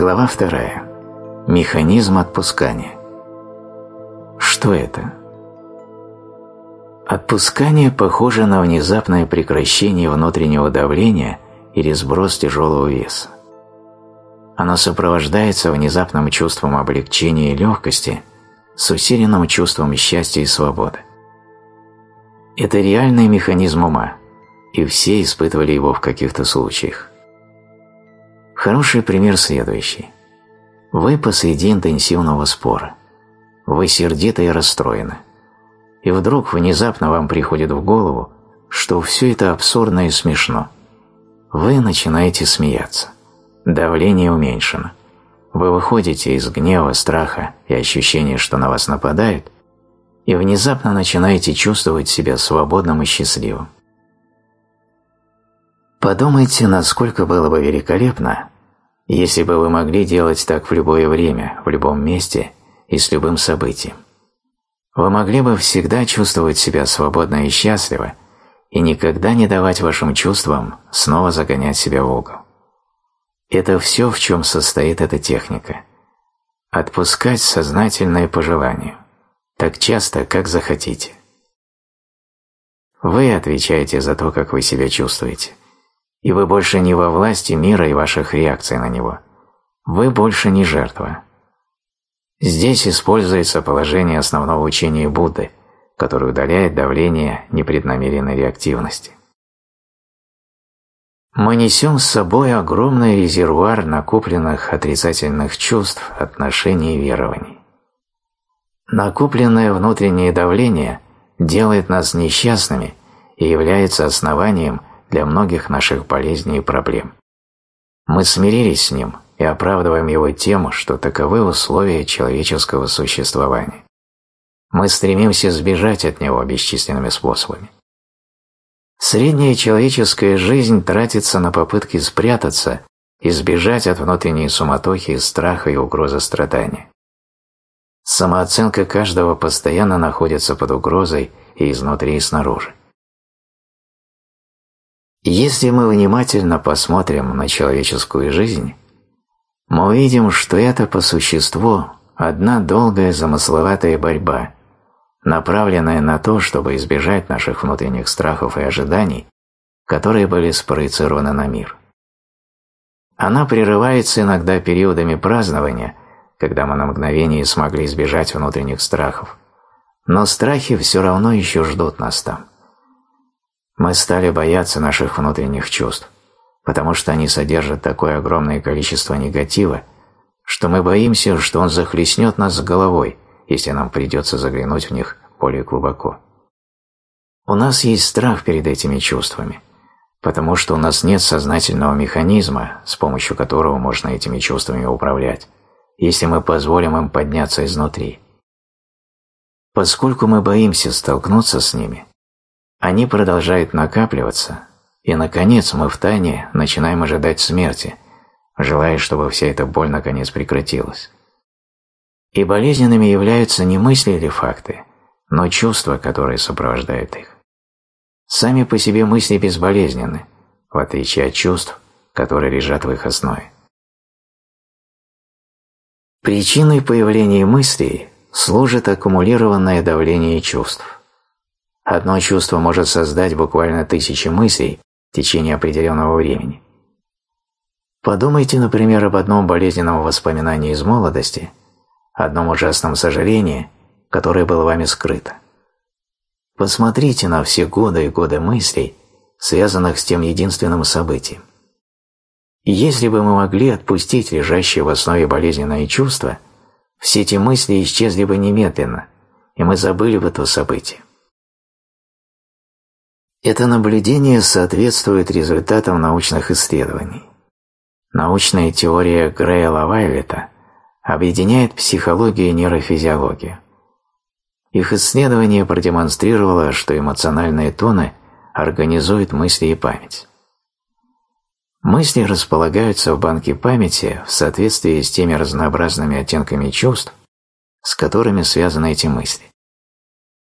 Глава вторая. Механизм отпускания. Что это? Отпускание похоже на внезапное прекращение внутреннего давления или сброс тяжелого веса. Оно сопровождается внезапным чувством облегчения и легкости с усиленным чувством счастья и свободы. Это реальный механизм ума, и все испытывали его в каких-то случаях. Хороший пример следующий. Вы посреди интенсивного спора. Вы сердиты и расстроены. И вдруг внезапно вам приходит в голову, что все это абсурдно и смешно. Вы начинаете смеяться. Давление уменьшено. Вы выходите из гнева, страха и ощущения, что на вас нападают, и внезапно начинаете чувствовать себя свободным и счастливым. Подумайте, насколько было бы великолепно, если бы вы могли делать так в любое время, в любом месте и с любым событием. Вы могли бы всегда чувствовать себя свободно и счастливо и никогда не давать вашим чувствам снова загонять себя в угол. Это все, в чем состоит эта техника. Отпускать сознательное по желанию, так часто, как захотите. Вы отвечаете за то, как вы себя чувствуете и вы больше не во власти мира и ваших реакций на него. Вы больше не жертва. Здесь используется положение основного учения Будды, которое удаляет давление непреднамеренной реактивности. Мы несем с собой огромный резервуар накопленных отрицательных чувств, отношений и верований. Накопленное внутреннее давление делает нас несчастными и является основанием для многих наших болезней и проблем. Мы смирились с ним и оправдываем его тем, что таковы условия человеческого существования. Мы стремимся сбежать от него бесчисленными способами. Средняя человеческая жизнь тратится на попытки спрятаться и сбежать от внутренней суматохи, страха и угрозы страдания. Самооценка каждого постоянно находится под угрозой и изнутри, и снаружи. Если мы внимательно посмотрим на человеческую жизнь, мы увидим, что это по существу одна долгая замысловатая борьба, направленная на то, чтобы избежать наших внутренних страхов и ожиданий, которые были спроецированы на мир. Она прерывается иногда периодами празднования, когда мы на мгновение смогли избежать внутренних страхов, но страхи все равно еще ждут нас там. Мы стали бояться наших внутренних чувств, потому что они содержат такое огромное количество негатива, что мы боимся, что он захлестнет нас с головой, если нам придется заглянуть в них более глубоко. У нас есть страх перед этими чувствами, потому что у нас нет сознательного механизма, с помощью которого можно этими чувствами управлять, если мы позволим им подняться изнутри. Поскольку мы боимся столкнуться с ними, они продолжают накапливаться, и, наконец, мы в тайне начинаем ожидать смерти, желая, чтобы вся эта боль наконец прекратилась. И болезненными являются не мысли или факты, но чувства, которые сопровождают их. Сами по себе мысли безболезненны, в отличие от чувств, которые лежат в их основе. Причиной появления мыслей служит аккумулированное давление чувств. Одно чувство может создать буквально тысячи мыслей в течение определенного времени. Подумайте, например, об одном болезненном воспоминании из молодости, одном ужасном сожалении, которое было вами скрыто. Посмотрите на все годы и годы мыслей, связанных с тем единственным событием. И если бы мы могли отпустить лежащее в основе болезненное чувство, все эти мысли исчезли бы немедленно, и мы забыли бы то событие. Это наблюдение соответствует результатам научных исследований. Научная теория Грея Лавайлета объединяет психологию и нейрофизиологию. Их исследование продемонстрировало, что эмоциональные тоны организуют мысли и память. Мысли располагаются в банке памяти в соответствии с теми разнообразными оттенками чувств, с которыми связаны эти мысли.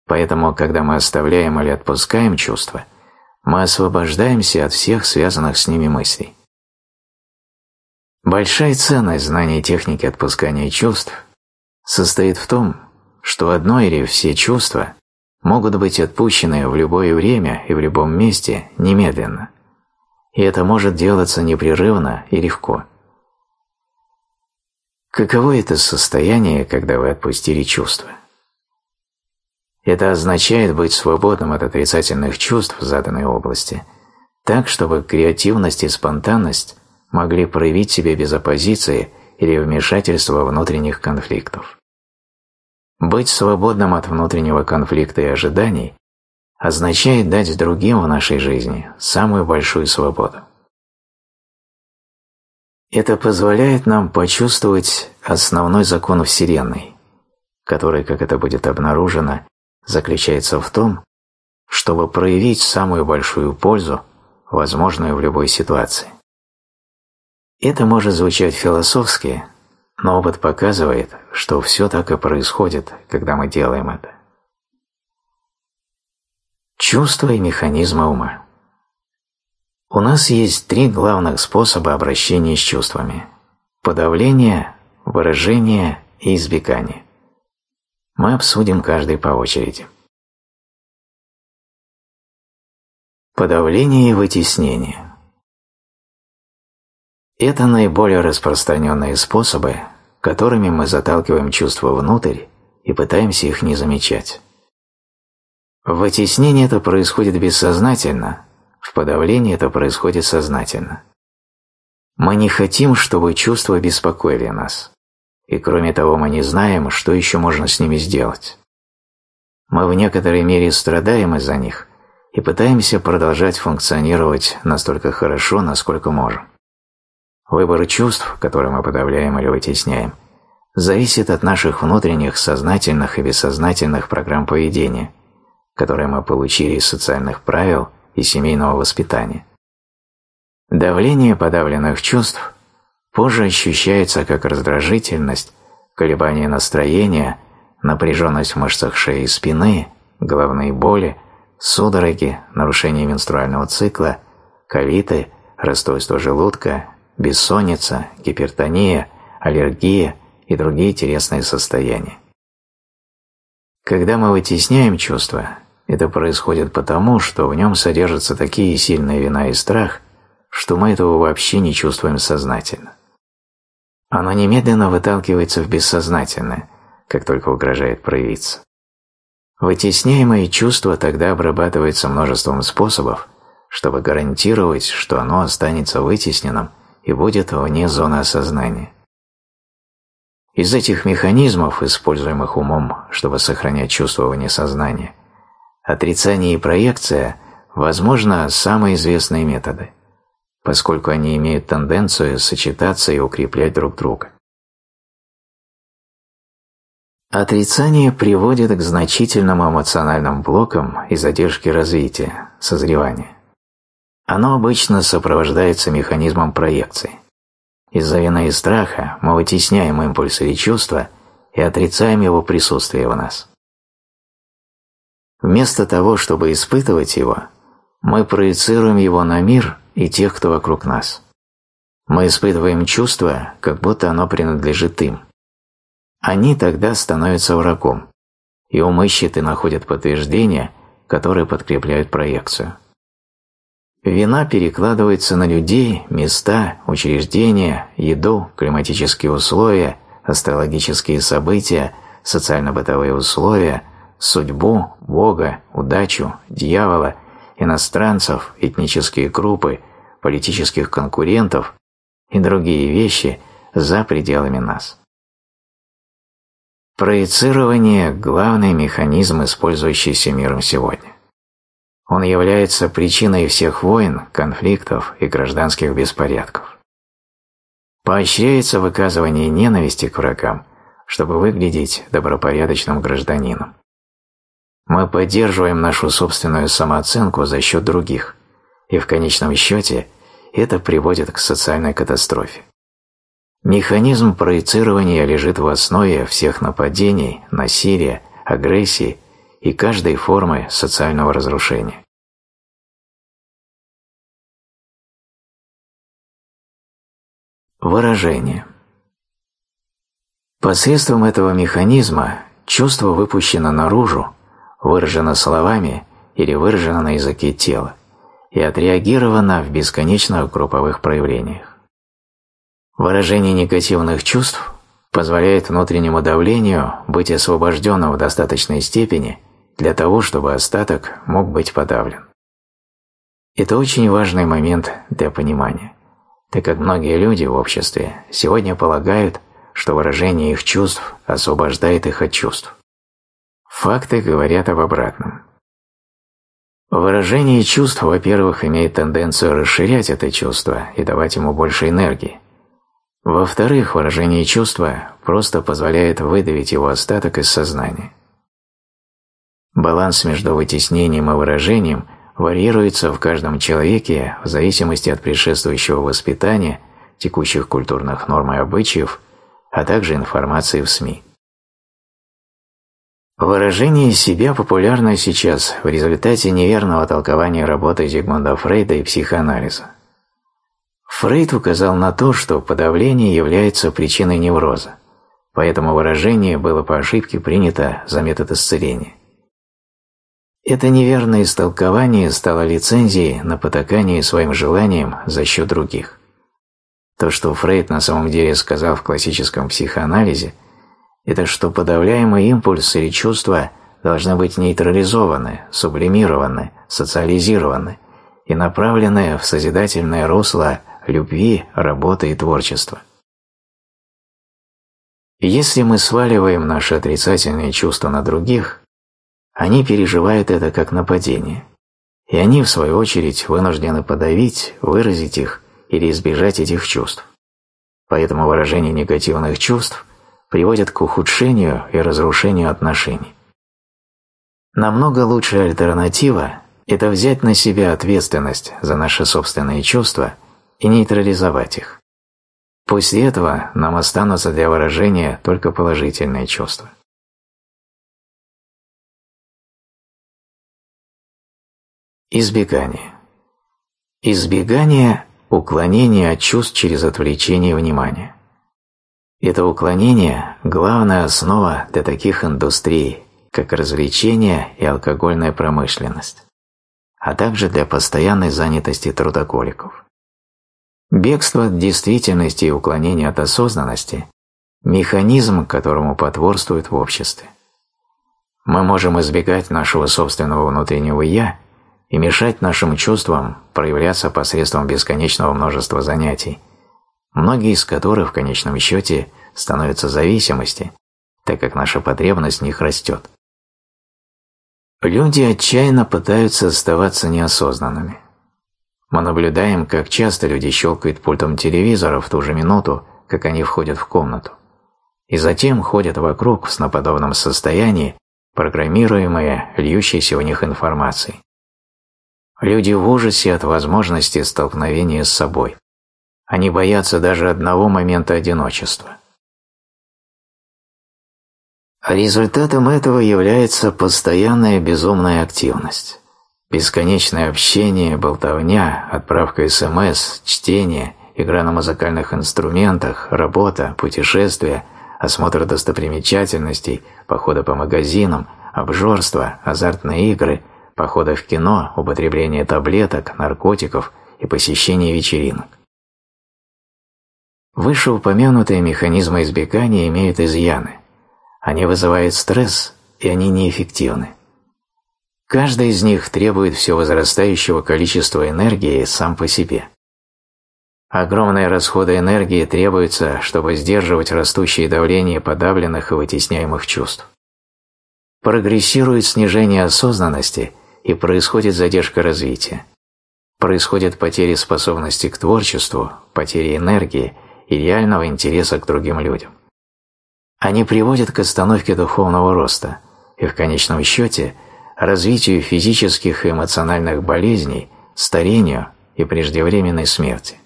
Поэтому, когда мы оставляем или отпускаем чувства, мы освобождаемся от всех связанных с ними мыслей. Большая ценность знания техники отпускания чувств состоит в том, что одно или все чувства могут быть отпущены в любое время и в любом месте немедленно, и это может делаться непрерывно и легко. Каково это состояние, когда вы отпустили чувства? Это означает быть свободным от отрицательных чувств в заданной области, так, чтобы креативность и спонтанность могли проявить себя без оппозиции или вмешательства внутренних конфликтов. Быть свободным от внутреннего конфликта и ожиданий означает дать другим в нашей жизни самую большую свободу. Это позволяет нам почувствовать основной закон Вселенной, который, как это будет обнаружено, заключается в том, чтобы проявить самую большую пользу, возможную в любой ситуации. Это может звучать философски, но опыт показывает, что все так и происходит, когда мы делаем это. Чувства и механизмы ума У нас есть три главных способа обращения с чувствами – подавление, выражение и избегание. Мы обсудим каждый по очереди. Подавление и вытеснение это наиболее распространенные способы, которыми мы заталкиваем чувства внутрь и пытаемся их не замечать. В вытеснении это происходит бессознательно, в подавлении это происходит сознательно. Мы не хотим, чтобы чувства беспокоили нас, и кроме того мы не знаем, что еще можно с ними сделать. Мы в некоторой мере страдаем из-за них и пытаемся продолжать функционировать настолько хорошо, насколько можем. Выбор чувств, которые мы подавляем или вытесняем, зависит от наших внутренних сознательных и бессознательных программ поведения, которые мы получили из социальных правил и семейного воспитания. Давление подавленных чувств позже ощущается как раздражительность, колебание настроения, напряженность в мышцах шеи и спины, головные боли, судороги, нарушение менструального цикла, колиты, расстройство желудка, бессонница, гипертония, аллергия и другие телесные состояния. Когда мы вытесняем чувства, это происходит потому, что в нем содержатся такие сильные вина и страх, что мы этого вообще не чувствуем сознательно. Оно немедленно выталкивается в бессознательное, как только угрожает проявиться. Вытесняемое чувство тогда обрабатывается множеством способов, чтобы гарантировать, что оно останется вытесненным и будет вне зоны осознания. Из этих механизмов, используемых умом, чтобы сохранять чувствование сознания, отрицание и проекция, возможно, самые известные методы, поскольку они имеют тенденцию сочетаться и укреплять друг друга. Отрицание приводит к значительным эмоциональным блокам и задержке развития, созревания. Оно обычно сопровождается механизмом проекции. Из-за вины и страха мы вытесняем импульсы и чувства и отрицаем его присутствие в нас. Вместо того, чтобы испытывать его, мы проецируем его на мир и тех, кто вокруг нас. Мы испытываем чувство, как будто оно принадлежит им. Они тогда становятся врагом, и ум ищет и находит подтверждения, которые подкрепляют проекцию. Вина перекладывается на людей, места, учреждения, еду, климатические условия, астрологические события, социально-бытовые условия, судьбу, Бога, удачу, дьявола, иностранцев, этнические группы, политических конкурентов и другие вещи за пределами нас. Проецирование – главный механизм, использующийся миром сегодня. Он является причиной всех войн, конфликтов и гражданских беспорядков. Поощряется выказывание ненависти к врагам, чтобы выглядеть добропорядочным гражданином. Мы поддерживаем нашу собственную самооценку за счет других, и в конечном счете это приводит к социальной катастрофе. Механизм проецирования лежит в основе всех нападений, насилия, агрессии и каждой формы социального разрушения. Выражение. Посредством этого механизма чувство выпущено наружу, выражено словами или выражено на языке тела и отреагировано в бесконечных групповых проявлениях. Выражение негативных чувств позволяет внутреннему давлению быть освобожденным в достаточной степени для того, чтобы остаток мог быть подавлен. Это очень важный момент для понимания, так как многие люди в обществе сегодня полагают, что выражение их чувств освобождает их от чувств. Факты говорят об обратном. Выражение чувств, во-первых, имеет тенденцию расширять это чувство и давать ему больше энергии. Во-вторых, выражение чувства просто позволяет выдавить его остаток из сознания. Баланс между вытеснением и выражением варьируется в каждом человеке в зависимости от предшествующего воспитания, текущих культурных норм и обычаев, а также информации в СМИ. Выражение себя популярно сейчас в результате неверного толкования работы Зигмунда Фрейда и психоанализа. Фрейд указал на то, что подавление является причиной невроза, поэтому выражение было по ошибке принято за метод исцеления. Это неверное истолкование стало лицензией на потакание своим желаниям за счет других. То, что Фрейд на самом деле сказал в классическом психоанализе, это что подавляемый импульс или чувства должны быть нейтрализованы, сублимированы, социализированы и направлены в созидательное русло любви, работы и творчества. Если мы сваливаем наши отрицательные чувства на других, они переживают это как нападение, и они, в свою очередь, вынуждены подавить, выразить их или избежать этих чувств. Поэтому выражение негативных чувств приводит к ухудшению и разрушению отношений. Намного лучшая альтернатива – это взять на себя ответственность за наши собственные чувства и нейтрализовать их. После этого нам останутся для выражения только положительные чувства. Избегание. Избегание Уклонение от чувств через отвлечение внимания. Это уклонение – главная основа для таких индустрий, как развлечение и алкогольная промышленность, а также для постоянной занятости трудоголиков. Бегство от действительности и уклонение от осознанности – механизм, которому потворствует в обществе. Мы можем избегать нашего собственного внутреннего «я» и мешать нашим чувствам проявляться посредством бесконечного множества занятий, многие из которых в конечном счете становятся зависимости, так как наша потребность в них растет. Люди отчаянно пытаются оставаться неосознанными. Мы наблюдаем, как часто люди щелкают пультом телевизора в ту же минуту, как они входят в комнату, и затем ходят вокруг в сноподобном состоянии, программируемые, льющейся в них информацией. Люди в ужасе от возможности столкновения с собой. Они боятся даже одного момента одиночества. Результатом этого является постоянная безумная активность. Бесконечное общение, болтовня, отправка СМС, чтение, игра на музыкальных инструментах, работа, путешествия, осмотр достопримечательностей, походы по магазинам, обжорство, азартные игры – походы в кино, употребление таблеток, наркотиков и посещение вечеринок. Вышеупомянутые механизмы избегания имеют изъяны. Они вызывают стресс, и они неэффективны. Каждый из них требует все возрастающего количества энергии сам по себе. Огромные расходы энергии требуются, чтобы сдерживать растущее давление подавленных и вытесняемых чувств. Прогрессирует снижение осознанности и происходит задержка развития. Происходит потеря способности к творчеству, потеря энергии и реального интереса к другим людям. Они приводят к остановке духовного роста и в конечном счете развитию физических и эмоциональных болезней, старению и преждевременной смерти.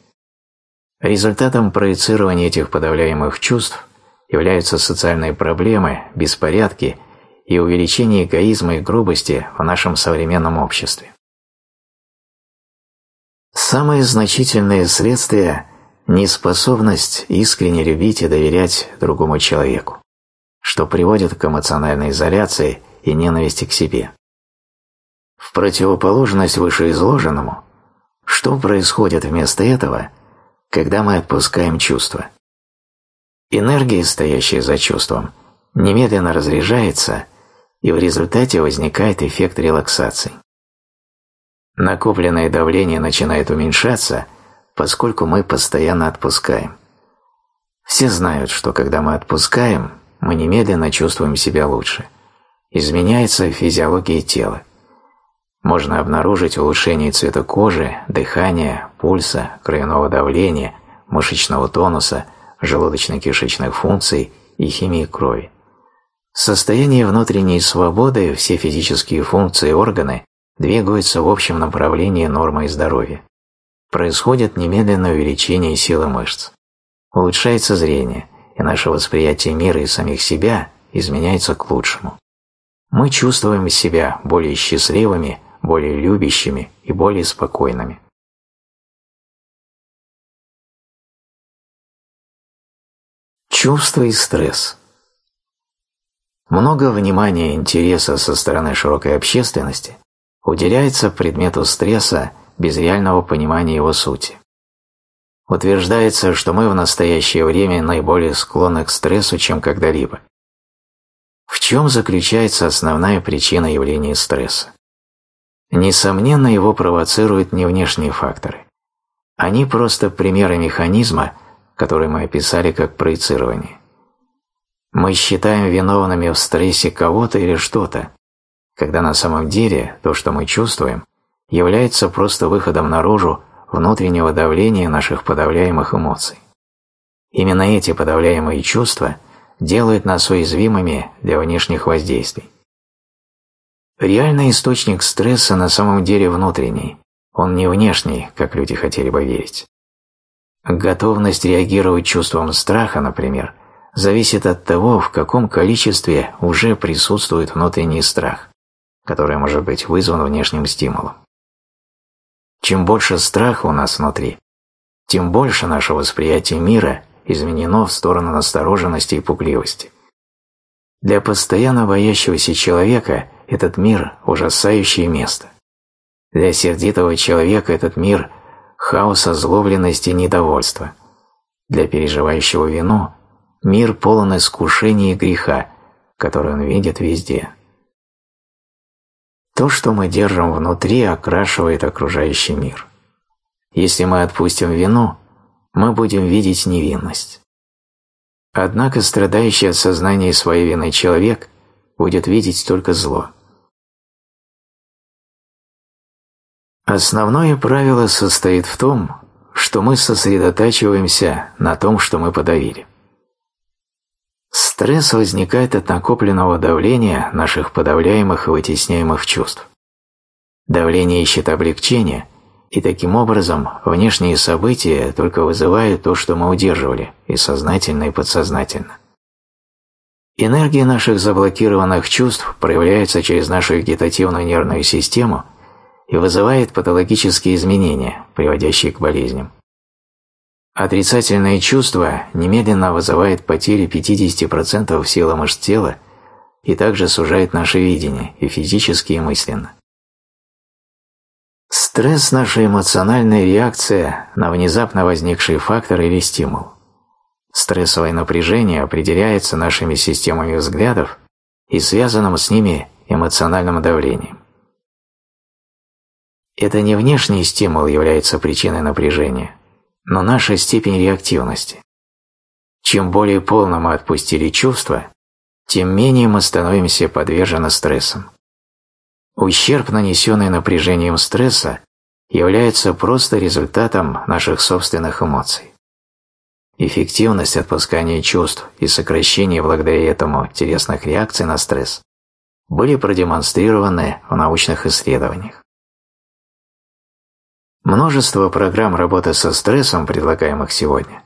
Результатом проецирования этих подавляемых чувств являются социальные проблемы, беспорядки и увеличение эгоизма и грубости в нашем современном обществе. Самые значительные следствия неспособность искренне любить и доверять другому человеку, что приводит к эмоциональной изоляции и ненависти к себе. В противоположность вышеизложенному, что происходит вместо этого, когда мы отпускаем чувства? Энергия, стоящая за чувством, немедленно разряжается, и в результате возникает эффект релаксации. Накопленное давление начинает уменьшаться, поскольку мы постоянно отпускаем. Все знают, что когда мы отпускаем, мы немедленно чувствуем себя лучше. Изменяется физиология тела. Можно обнаружить улучшение цвета кожи, дыхания, пульса, кровяного давления, мышечного тонуса, желудочно-кишечных функций и химии крови. Состояние внутренней свободы, все физические функции и органы двигаются в общем направлении нормы здоровья. Происходит немедленное увеличение силы мышц. Улучшается зрение, и наше восприятие мира и самих себя изменяется к лучшему. Мы чувствуем себя более счастливыми, более любящими и более спокойными. Чувства и стресс – много внимания и интереса со стороны широкой общественности уделяется предмету стресса без реального понимания его сути. Утверждается, что мы в настоящее время наиболее склонны к стрессу, чем когда-либо. В чем заключается основная причина явления стресса? Несомненно, его провоцируют не внешние факторы. Они просто примеры механизма, который мы описали как проецирование. Мы считаем виновными в стрессе кого-то или что-то, когда на самом деле то, что мы чувствуем, является просто выходом наружу внутреннего давления наших подавляемых эмоций. Именно эти подавляемые чувства делают нас уязвимыми для внешних воздействий. Реальный источник стресса на самом деле внутренний, он не внешний, как люди хотели бы верить. Готовность реагировать чувством страха, например, зависит от того, в каком количестве уже присутствует внутренний страх, который может быть вызван внешним стимулом. Чем больше страха у нас внутри, тем больше наше восприятие мира изменено в сторону настороженности и пугливости. Для постоянно боящегося человека этот мир – ужасающее место. Для сердитого человека этот мир – хаос озлобленности и недовольства. Для переживающего вину Мир полон искушений и греха, который он видит везде. То, что мы держим внутри, окрашивает окружающий мир. Если мы отпустим вину, мы будем видеть невинность. Однако страдающий от сознания своей вины человек будет видеть только зло. Основное правило состоит в том, что мы сосредотачиваемся на том, что мы подавили. Стресс возникает от накопленного давления наших подавляемых и вытесняемых чувств. Давление ищет облегчения, и таким образом внешние события только вызывают то, что мы удерживали, и сознательно, и подсознательно. Энергия наших заблокированных чувств проявляется через нашу вегетативную нервную систему и вызывает патологические изменения, приводящие к болезням. Отрицательное чувство немедленно вызывает потери 50% силы мышц тела и также сужает наше видение и физически, и мысленно. Стресс – наша эмоциональная реакция на внезапно возникший фактор или стимул. Стрессовое напряжение определяется нашими системами взглядов и связанным с ними эмоциональным давлением. Это не внешний стимул является причиной напряжения – но наша степень реактивности. Чем более полно мы отпустили чувства, тем менее мы становимся подвержены стрессам. Ущерб, нанесенный напряжением стресса, является просто результатом наших собственных эмоций. Эффективность отпускания чувств и сокращение благодаря этому телесных реакций на стресс были продемонстрированы в научных исследованиях. Множество программ работы со стрессом, предлагаемых сегодня,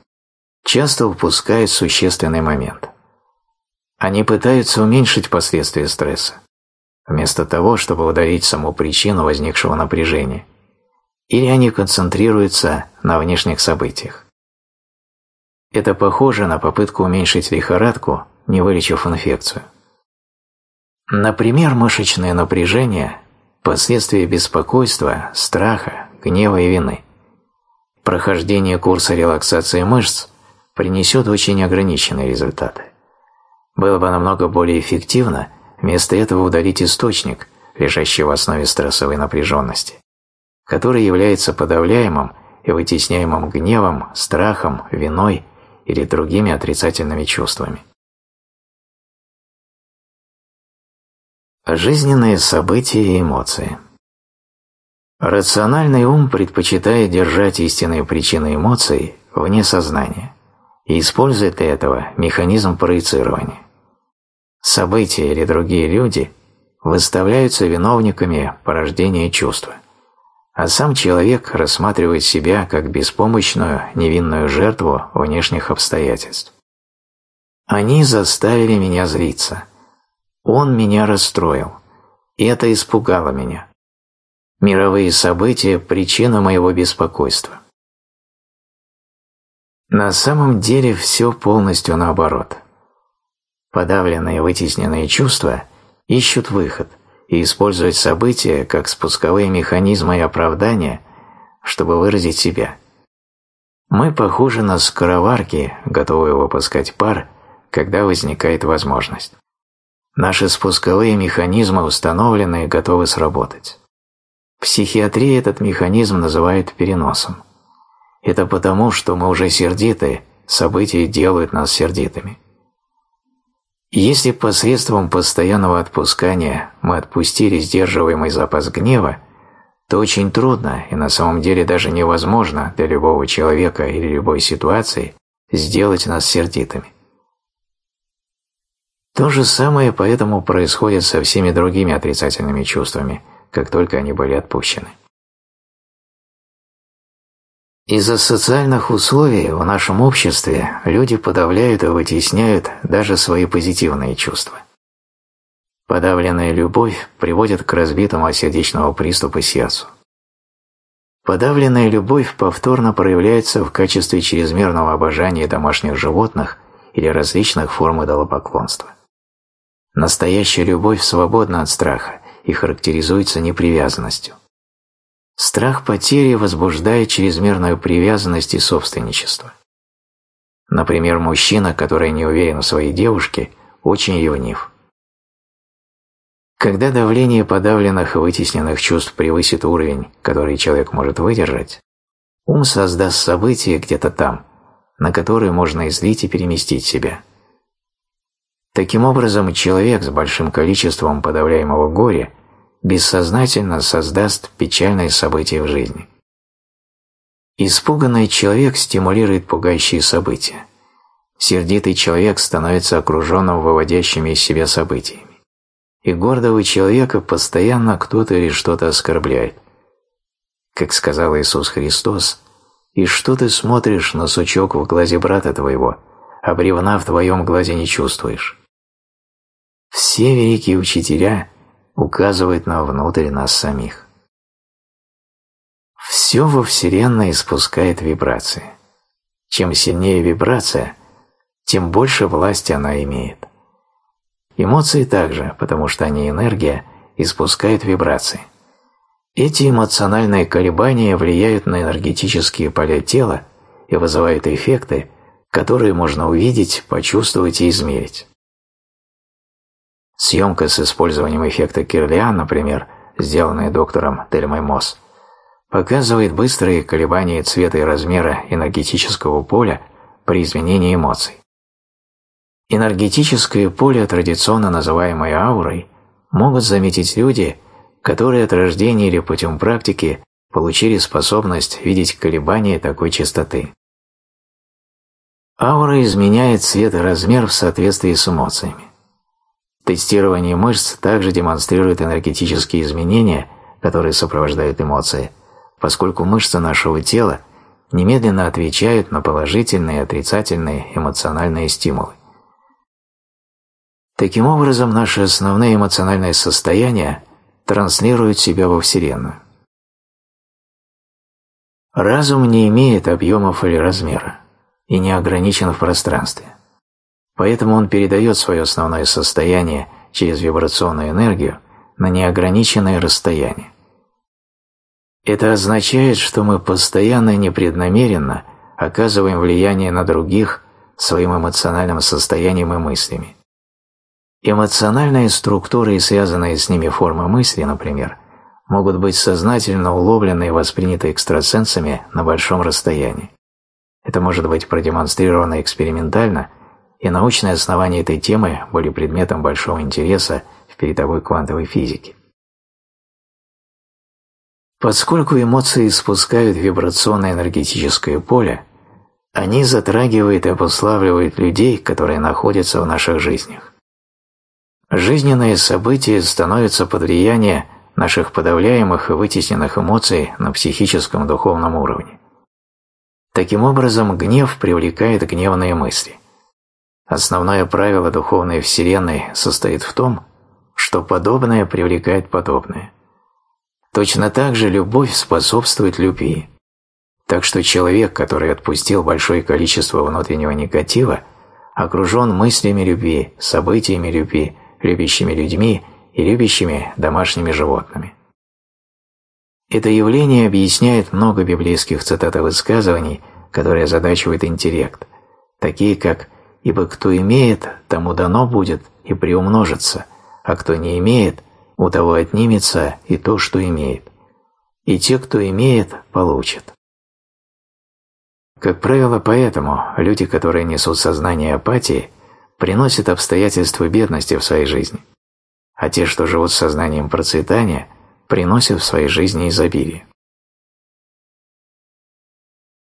часто упускают существенный момент. Они пытаются уменьшить последствия стресса, вместо того, чтобы удалить саму причину возникшего напряжения, или они концентрируются на внешних событиях. Это похоже на попытку уменьшить лихорадку, не вылечив инфекцию. Например, мышечное напряжение – последствия беспокойства, страха, гнева и вины. Прохождение курса релаксации мышц принесет очень ограниченные результаты. Было бы намного более эффективно вместо этого удалить источник, лежащий в основе стрессовой напряженности, который является подавляемым и вытесняемым гневом, страхом, виной или другими отрицательными чувствами. Жизненные события и эмоции Рациональный ум предпочитает держать истинные причины эмоций вне сознания и использует для этого механизм проецирования. События или другие люди выставляются виновниками порождения чувства – а сам человек рассматривает себя как беспомощную, невинную жертву внешних обстоятельств. Они заставили меня злиться. Он меня расстроил. Это испугало меня. Мировые события – причина моего беспокойства. На самом деле все полностью наоборот. Подавленные вытесненные чувства ищут выход, и использовать события как спусковые механизмы и оправдания, чтобы выразить себя. Мы похожи на скороварки, готовые выпускать пар, когда возникает возможность. Наши спусковые механизмы установлены и готовы сработать. В психиатрии этот механизм называют переносом. Это потому, что мы уже сердиты, события делают нас сердитыми. Если посредством постоянного отпускания мы отпустили сдерживаемый запас гнева, то очень трудно и на самом деле даже невозможно для любого человека или любой ситуации сделать нас сердитыми. То же самое поэтому происходит со всеми другими отрицательными чувствами, как только они были отпущены. Из-за социальных условий в нашем обществе люди подавляют и вытесняют даже свои позитивные чувства. Подавленная любовь приводит к разбитому сердечного приступа сердцу. Подавленная любовь повторно проявляется в качестве чрезмерного обожания домашних животных или различных форм идолопоклонства. Настоящая любовь свободна от страха и характеризуется непривязанностью. Страх потери возбуждает чрезмерную привязанность и собственничество. Например, мужчина, который не уверен в своей девушке, очень ревнив. Когда давление подавленных и вытесненных чувств превысит уровень, который человек может выдержать, ум создаст событие где-то там, на которое можно излить и переместить себя. Таким образом, человек с большим количеством подавляемого горя бессознательно создаст печальные события в жизни. Испуганный человек стимулирует пугающие события. Сердитый человек становится окруженным выводящими из себя событиями. И гордого человека постоянно кто-то или что-то оскорбляет. Как сказал Иисус Христос, «И что ты смотришь на сучок в глазе брата твоего, а бревна в твоем глазе не чувствуешь?» Все великие учителя – указывает нам внутрь нас самих. Все во Вселенной испускает вибрации. Чем сильнее вибрация, тем больше власти она имеет. Эмоции также, потому что они энергия, испускают вибрации. Эти эмоциональные колебания влияют на энергетические поля тела и вызывают эффекты, которые можно увидеть, почувствовать и измерить. Съемка с использованием эффекта Кирлиан, например, сделанная доктором Тельмой Мосс, показывает быстрые колебания цвета и размера энергетического поля при изменении эмоций. Энергетическое поле, традиционно называемое аурой, могут заметить люди, которые от рождения или путем практики получили способность видеть колебания такой частоты. Аура изменяет цвет и размер в соответствии с эмоциями. Тестирование мышц также демонстрирует энергетические изменения, которые сопровождают эмоции, поскольку мышцы нашего тела немедленно отвечают на положительные и отрицательные эмоциональные стимулы. Таким образом, наши основные эмоциональные состояния транслируют себя во Вселенную. Разум не имеет объемов или размера. и не ограничен в пространстве. Поэтому он передает свое основное состояние через вибрационную энергию на неограниченное расстояние. Это означает, что мы постоянно и непреднамеренно оказываем влияние на других своим эмоциональным состоянием и мыслями. Эмоциональные структуры и связанные с ними формы мысли, например, могут быть сознательно уловлены и восприняты экстрасенсами на большом расстоянии. Это может быть продемонстрировано экспериментально, и научные основания этой темы были предметом большого интереса в передовой квантовой физике. Поскольку эмоции спускают вибрационное энергетическое поле, они затрагивают и обуславливают людей, которые находятся в наших жизнях. Жизненные события становятся под влияние наших подавляемых и вытесненных эмоций на психическом духовном уровне. Таким образом, гнев привлекает гневные мысли. Основное правило духовной вселенной состоит в том, что подобное привлекает подобное. Точно так же любовь способствует любви. Так что человек, который отпустил большое количество внутреннего негатива, окружен мыслями любви, событиями любви, любящими людьми и любящими домашними животными. Это явление объясняет много библейских цитат и высказываний, которые озадачивают интеллект, такие как «Ибо кто имеет, тому дано будет и приумножится, а кто не имеет, у того отнимется и то, что имеет, и те, кто имеет, получат. Как правило, поэтому люди, которые несут сознание апатии, приносят обстоятельства бедности в своей жизни, а те, что живут сознанием процветания, приносят в своей жизни изобилие.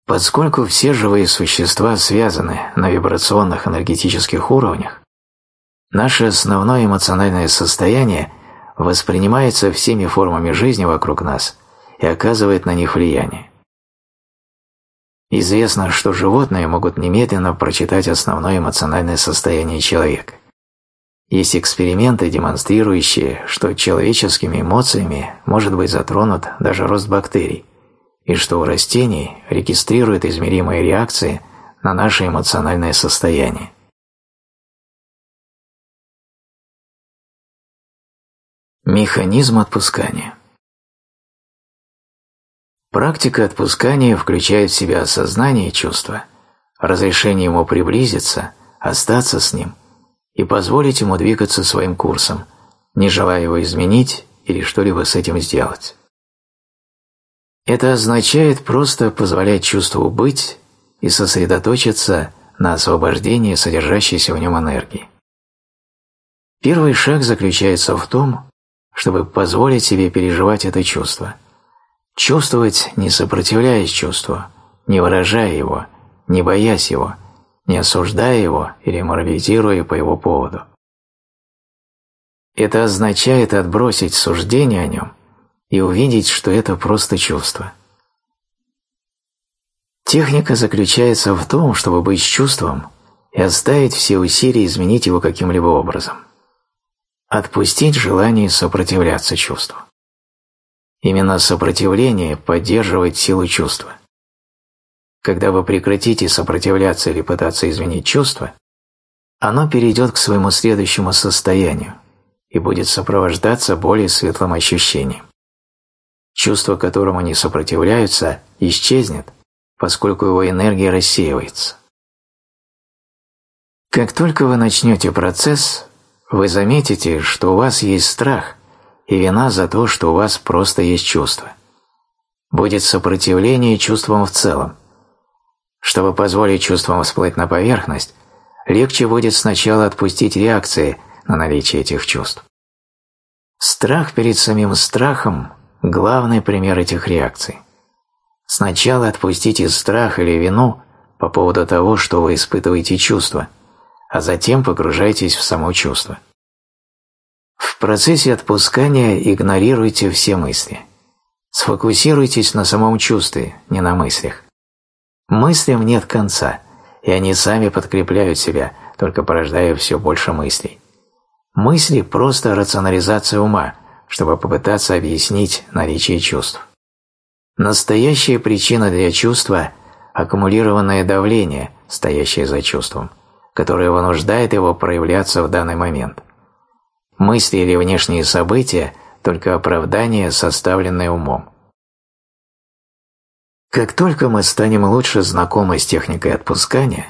Поскольку все живые существа связаны на вибрационных энергетических уровнях, наше основное эмоциональное состояние – воспринимается всеми формами жизни вокруг нас и оказывает на них влияние. Известно, что животные могут немедленно прочитать основное эмоциональное состояние человека. Есть эксперименты, демонстрирующие, что человеческими эмоциями может быть затронут даже рост бактерий, и что у растений регистрируют измеримые реакции на наше эмоциональное состояние. Механизм отпускания Практика отпускания включает в себя осознание чувства, разрешение ему приблизиться, остаться с ним и позволить ему двигаться своим курсом, не желая его изменить или что-либо с этим сделать. Это означает просто позволять чувству быть и сосредоточиться на освобождении содержащейся в нем энергии. Первый шаг заключается в том, чтобы позволить себе переживать это чувство. Чувствовать, не сопротивляясь чувству, не выражая его, не боясь его, не осуждая его или морализируя по его поводу. Это означает отбросить суждение о нем и увидеть, что это просто чувство. Техника заключается в том, чтобы быть с чувством и оставить все усилия изменить его каким-либо образом отпустить желание сопротивляться чувству. Именно сопротивление поддерживает силу чувства. Когда вы прекратите сопротивляться или пытаться изменить чувство, оно перейдет к своему следующему состоянию и будет сопровождаться более светлым ощущением. Чувство, которому не сопротивляются, исчезнет, поскольку его энергия рассеивается. Как только вы начнете процесс, вы заметите, что у вас есть страх и вина за то, что у вас просто есть чувство. Будет сопротивление чувствам в целом. Чтобы позволить чувствам всплыть на поверхность, легче будет сначала отпустить реакции на наличие этих чувств. Страх перед самим страхом – главный пример этих реакций. Сначала отпустите страх или вину по поводу того, что вы испытываете чувства – а затем погружайтесь в само чувство. В процессе отпускания игнорируйте все мысли. Сфокусируйтесь на самом чувстве, не на мыслях. Мыслям нет конца, и они сами подкрепляют себя, только порождая все больше мыслей. Мысли – просто рационализация ума, чтобы попытаться объяснить наличие чувств. Настоящая причина для чувства – аккумулированное давление, стоящее за чувством, которое вынуждает его проявляться в данный момент. Мысли или внешние события – только оправдание, составленное умом. Как только мы станем лучше знакомы с техникой отпускания,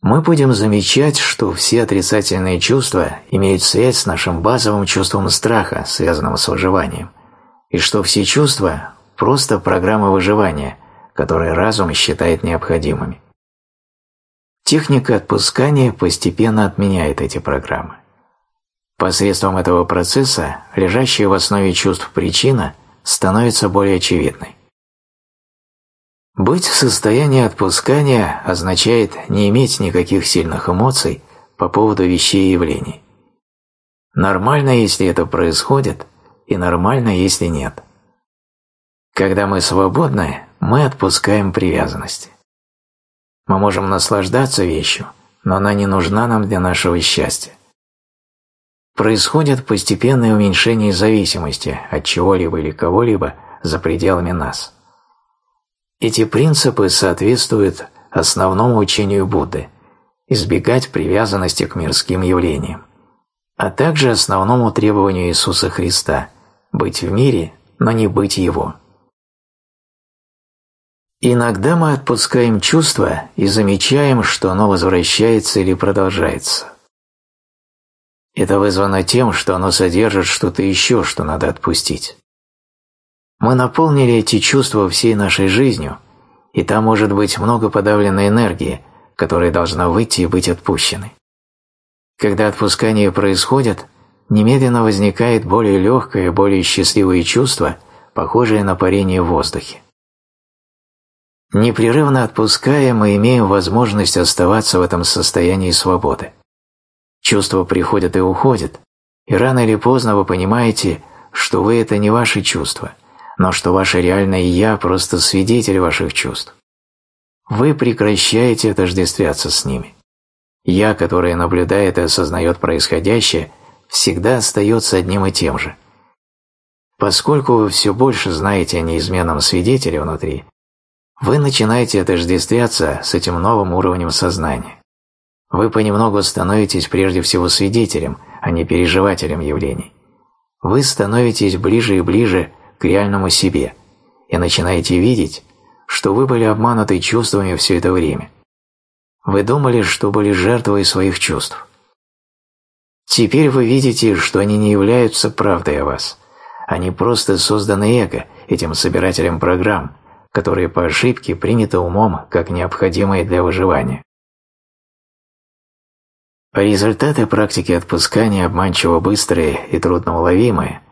мы будем замечать, что все отрицательные чувства имеют связь с нашим базовым чувством страха, связанным с выживанием, и что все чувства – просто программы выживания, которые разум считает необходимыми. Техника отпускания постепенно отменяет эти программы. Посредством этого процесса лежащая в основе чувств причина становится более очевидной. Быть в состоянии отпускания означает не иметь никаких сильных эмоций по поводу вещей и явлений. Нормально, если это происходит, и нормально, если нет. Когда мы свободны, мы отпускаем привязанности. Мы можем наслаждаться вещью, но она не нужна нам для нашего счастья происходит постепенное уменьшение зависимости от чего-либо или кого-либо за пределами нас. Эти принципы соответствуют основному учению Будды – избегать привязанности к мирским явлениям, а также основному требованию Иисуса Христа – быть в мире, но не быть Его. Иногда мы отпускаем чувство и замечаем, что оно возвращается или продолжается – это вызвано тем, что оно содержит что-то еще, что надо отпустить. Мы наполнили эти чувства всей нашей жизнью, и там может быть много подавленной энергии, которая должна выйти и быть отпущенной. Когда отпускание происходит, немедленно возникает более легкое, более счастливое чувство, похожее на парение в воздухе. Непрерывно отпуская, мы имеем возможность оставаться в этом состоянии свободы. Чувства приходят и уходят, и рано или поздно вы понимаете, что вы – это не ваши чувства, но что ваше реальное «я» – просто свидетель ваших чувств. Вы прекращаете отождествляться с ними. «Я», которое наблюдает и осознает происходящее, всегда остается одним и тем же. Поскольку вы все больше знаете о неизменном свидетеле внутри, вы начинаете отождествляться с этим новым уровнем сознания. Вы понемногу становитесь прежде всего свидетелем, а не переживателем явлений. Вы становитесь ближе и ближе к реальному себе и начинаете видеть, что вы были обмануты чувствами все это время. Вы думали, что были жертвой своих чувств. Теперь вы видите, что они не являются правдой о вас. Они просто созданы эго, этим собирателем программ, которые по ошибке приняты умом как необходимые для выживания. Результаты практики отпускания обманчиво быстрые и трудноуловимые,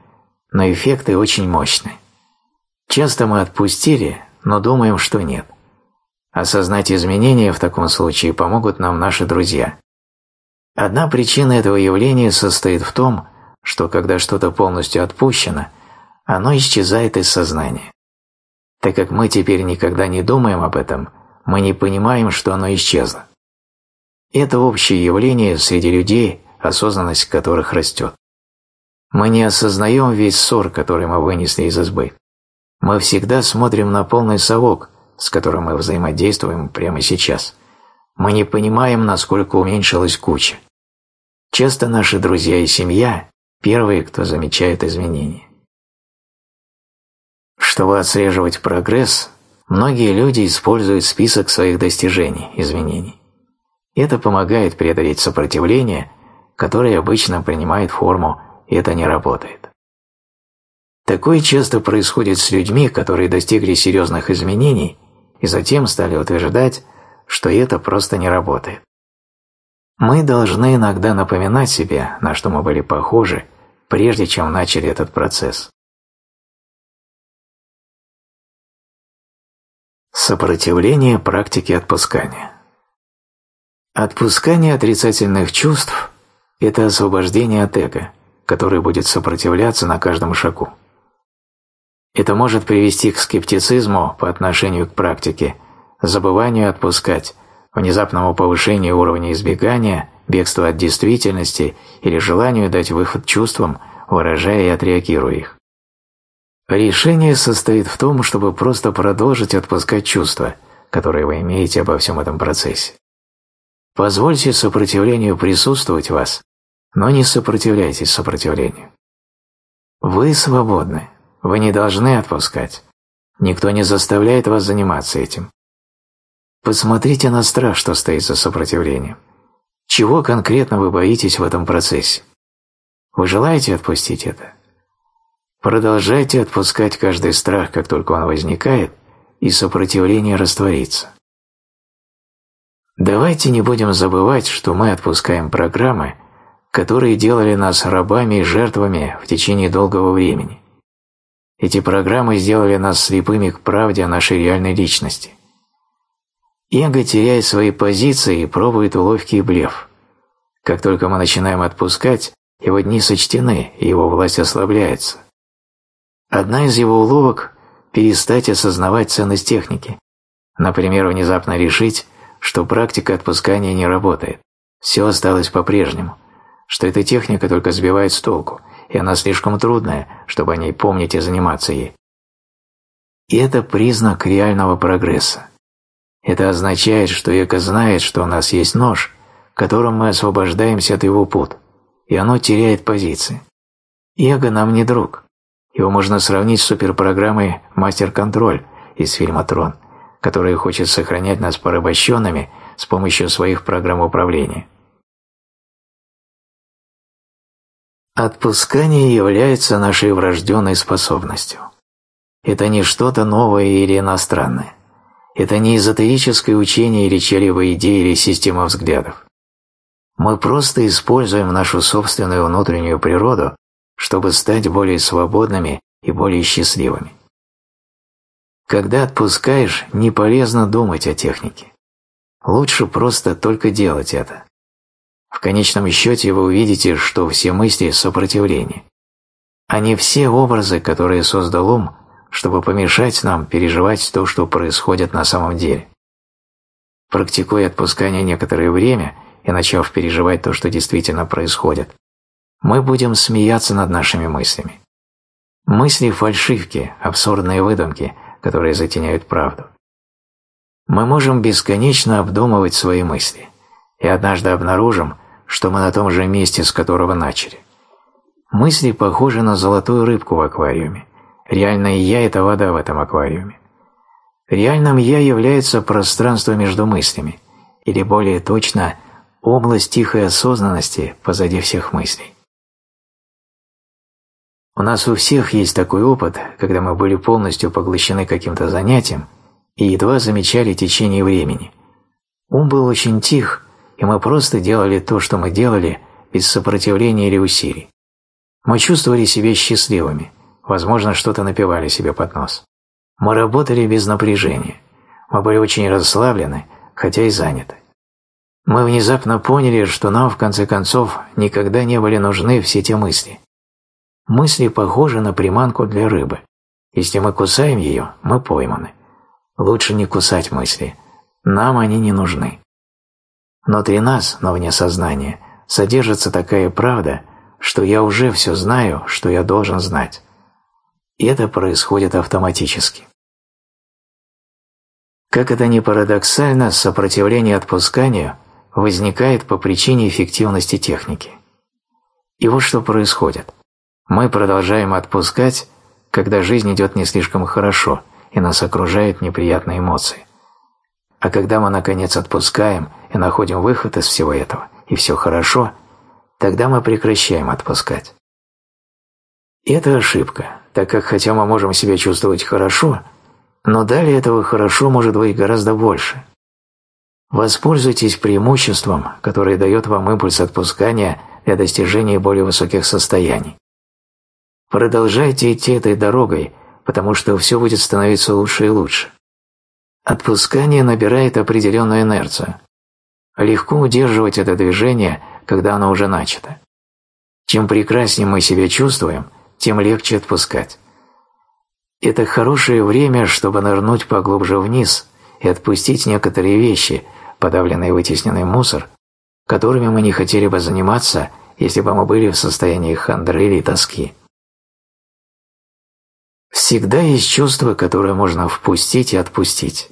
но эффекты очень мощные. Часто мы отпустили, но думаем, что нет. Осознать изменения в таком случае помогут нам наши друзья. Одна причина этого явления состоит в том, что когда что-то полностью отпущено, оно исчезает из сознания. Так как мы теперь никогда не думаем об этом, мы не понимаем, что оно исчезло. Это общее явление среди людей, осознанность которых растет. Мы не осознаем весь ссор, который мы вынесли из избы. Мы всегда смотрим на полный совок, с которым мы взаимодействуем прямо сейчас. Мы не понимаем, насколько уменьшилась куча. Часто наши друзья и семья – первые, кто замечает изменения. Чтобы отслеживать прогресс, многие люди используют список своих достижений, изменений. Это помогает преодолеть сопротивление, которое обычно принимает форму «это не работает». Такое часто происходит с людьми, которые достигли серьезных изменений и затем стали утверждать, что это просто не работает. Мы должны иногда напоминать себе, на что мы были похожи, прежде чем начали этот процесс. Сопротивление практике отпускания Отпускание отрицательных чувств – это освобождение от эго, которое будет сопротивляться на каждом шагу. Это может привести к скептицизму по отношению к практике, забыванию отпускать, внезапному повышению уровня избегания, бегству от действительности или желанию дать выход чувствам, выражая и отреагируя их. Решение состоит в том, чтобы просто продолжить отпускать чувства, которые вы имеете обо всем этом процессе. Позвольте сопротивлению присутствовать в вас, но не сопротивляйтесь сопротивлению. Вы свободны, вы не должны отпускать. Никто не заставляет вас заниматься этим. Посмотрите на страх, что стоит за сопротивлением. Чего конкретно вы боитесь в этом процессе? Вы желаете отпустить это? Продолжайте отпускать каждый страх, как только он возникает, и сопротивление растворится. Давайте не будем забывать, что мы отпускаем программы, которые делали нас рабами и жертвами в течение долгого времени. Эти программы сделали нас слепыми к правде о нашей реальной личности. Эго теряет свои позиции и пробует уловки и блеф. Как только мы начинаем отпускать, его дни сочтены, и его власть ослабляется. Одна из его уловок – перестать осознавать ценность техники. Например, внезапно решить, что практика отпускания не работает, все осталось по-прежнему, что эта техника только сбивает с толку, и она слишком трудная, чтобы о ней помнить и заниматься ей. И это признак реального прогресса. Это означает, что эго знает, что у нас есть нож, которым мы освобождаемся от его пут, и оно теряет позиции. Эго нам не друг. Его можно сравнить с суперпрограммой «Мастер-контроль» из фильма «Трон», которая хочет сохранять нас порабощенными с помощью своих программ управления. Отпускание является нашей врожденной способностью. Это не что-то новое или иностранное. Это не эзотерическое учение или чья-либо идея или система взглядов. Мы просто используем нашу собственную внутреннюю природу, чтобы стать более свободными и более счастливыми. Когда отпускаешь, не полезно думать о технике. Лучше просто только делать это. В конечном счете вы увидите, что все мысли – сопротивление. Они все образы, которые создал ум, чтобы помешать нам переживать то, что происходит на самом деле. Практикуя отпускание некоторое время и начав переживать то, что действительно происходит, мы будем смеяться над нашими мыслями. Мысли – фальшивки, абсурдные выдумки, которые затеняют правду. Мы можем бесконечно обдумывать свои мысли, и однажды обнаружим, что мы на том же месте, с которого начали. Мысли похожи на золотую рыбку в аквариуме. Реальное «я» – это вода в этом аквариуме. Реальным «я» является пространство между мыслями, или более точно, область тихой осознанности позади всех мыслей. У нас у всех есть такой опыт, когда мы были полностью поглощены каким-то занятием и едва замечали течение времени. Ум был очень тих, и мы просто делали то, что мы делали, без сопротивления или усилий. Мы чувствовали себя счастливыми, возможно, что-то напевали себе под нос. Мы работали без напряжения. Мы были очень расслаблены, хотя и заняты. Мы внезапно поняли, что нам, в конце концов, никогда не были нужны все те мысли. Мысли похожи на приманку для рыбы. Если мы кусаем ее, мы пойманы. Лучше не кусать мысли. Нам они не нужны. Внутри нас, но вне сознания, содержится такая правда, что я уже все знаю, что я должен знать. И это происходит автоматически. Как это ни парадоксально, сопротивление отпусканию возникает по причине эффективности техники. И вот что происходит. Мы продолжаем отпускать, когда жизнь идет не слишком хорошо и нас окружают неприятные эмоции. А когда мы наконец отпускаем и находим выход из всего этого, и все хорошо, тогда мы прекращаем отпускать. И это ошибка, так как хотя мы можем себя чувствовать хорошо, но далее этого хорошо может быть гораздо больше. Воспользуйтесь преимуществом, которое дает вам импульс отпускания для достижения более высоких состояний. Продолжайте идти этой дорогой, потому что все будет становиться лучше и лучше. Отпускание набирает определенную инерцию. Легко удерживать это движение, когда оно уже начато. Чем прекраснее мы себя чувствуем, тем легче отпускать. Это хорошее время, чтобы нырнуть поглубже вниз и отпустить некоторые вещи, подавленный вытесненный мусор, которыми мы не хотели бы заниматься, если бы мы были в состоянии хандры или тоски. Всегда есть чувство, которое можно впустить и отпустить.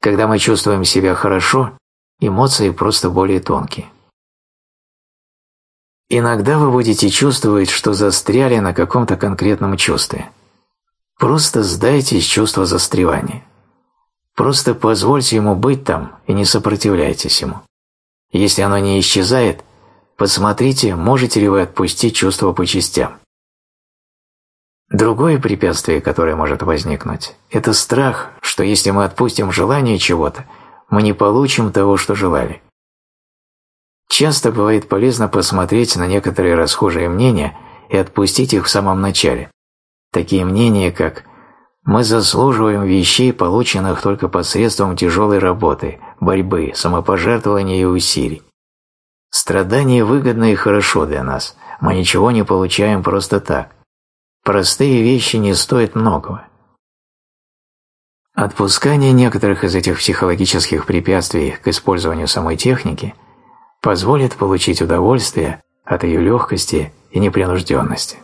Когда мы чувствуем себя хорошо, эмоции просто более тонкие. Иногда вы будете чувствовать, что застряли на каком-то конкретном чувстве. Просто сдайтесь чувство застревания. Просто позвольте ему быть там и не сопротивляйтесь ему. Если оно не исчезает, посмотрите, можете ли вы отпустить чувство по частям. Другое препятствие, которое может возникнуть, это страх, что если мы отпустим желание чего-то, мы не получим того, что желали. Часто бывает полезно посмотреть на некоторые расхожие мнения и отпустить их в самом начале. Такие мнения, как «мы заслуживаем вещей, полученных только посредством тяжелой работы, борьбы, самопожертвования и усилий». Страдания выгодны и хорошо для нас, мы ничего не получаем просто так. Простые вещи не стоят многого. Отпускание некоторых из этих психологических препятствий к использованию самой техники – позволит получить удовольствие от ее легкости и непринужденности.